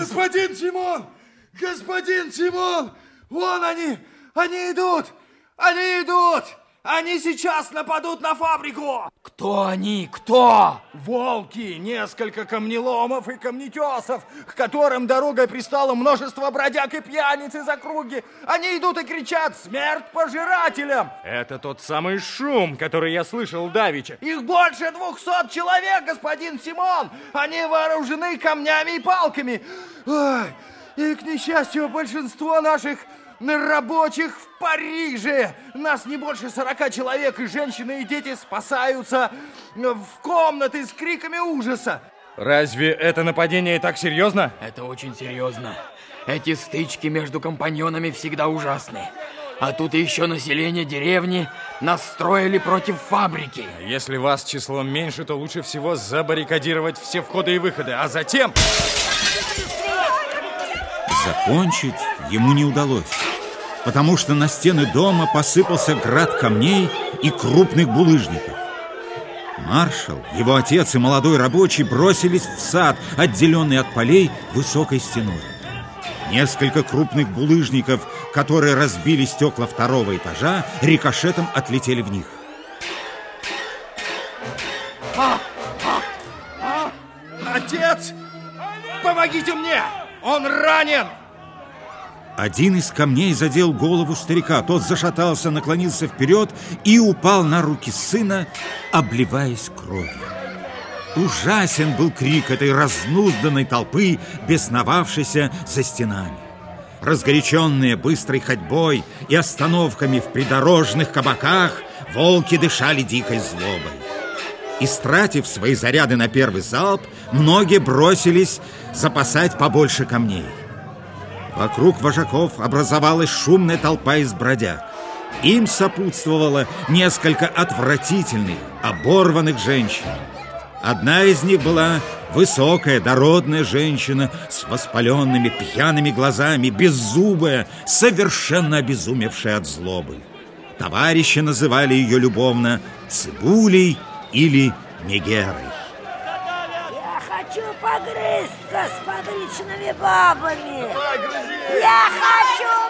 Господин Симон! Господин Симон! Вон они! Они идут! Они идут! Они сейчас нападут на фабрику! Кто они? Кто? Волки, несколько камнеломов и камнетесов, к которым дорогой пристало множество бродяг и пьяниц из округи. Они идут и кричат «Смерть пожирателям!» Это тот самый шум, который я слышал давеча. Их больше двухсот человек, господин Симон! Они вооружены камнями и палками. Ой, и, к несчастью, большинство наших рабочих в Париже. Нас не больше сорока человек, и женщины и дети спасаются в комнаты с криками ужаса. Разве это нападение так серьезно? Это очень серьезно. Эти стычки между компаньонами всегда ужасны. А тут еще население деревни настроили против фабрики. Если вас числом меньше, то лучше всего забаррикадировать все входы и выходы, а затем... Закончить ему не удалось потому что на стены дома посыпался град камней и крупных булыжников. Маршал, его отец и молодой рабочий бросились в сад, отделенный от полей высокой стеной. Несколько крупных булыжников, которые разбили стекла второго этажа, рикошетом отлетели в них. А, а, а, отец! Помогите мне! Он ранен! Один из камней задел голову старика. Тот зашатался, наклонился вперед и упал на руки сына, обливаясь кровью. Ужасен был крик этой разнузданной толпы, бесновавшейся за стенами. Разгоряченные быстрой ходьбой и остановками в придорожных кабаках, волки дышали дикой злобой. Истратив свои заряды на первый залп, многие бросились запасать побольше камней. Вокруг вожаков образовалась шумная толпа из бродяг. Им сопутствовало несколько отвратительных, оборванных женщин. Одна из них была высокая, дородная женщина с воспаленными пьяными глазами, беззубая, совершенно обезумевшая от злобы. Товарищи называли ее любовно Цибулей или Мегерой хочу погрызться с фабричными бабами. Я хочу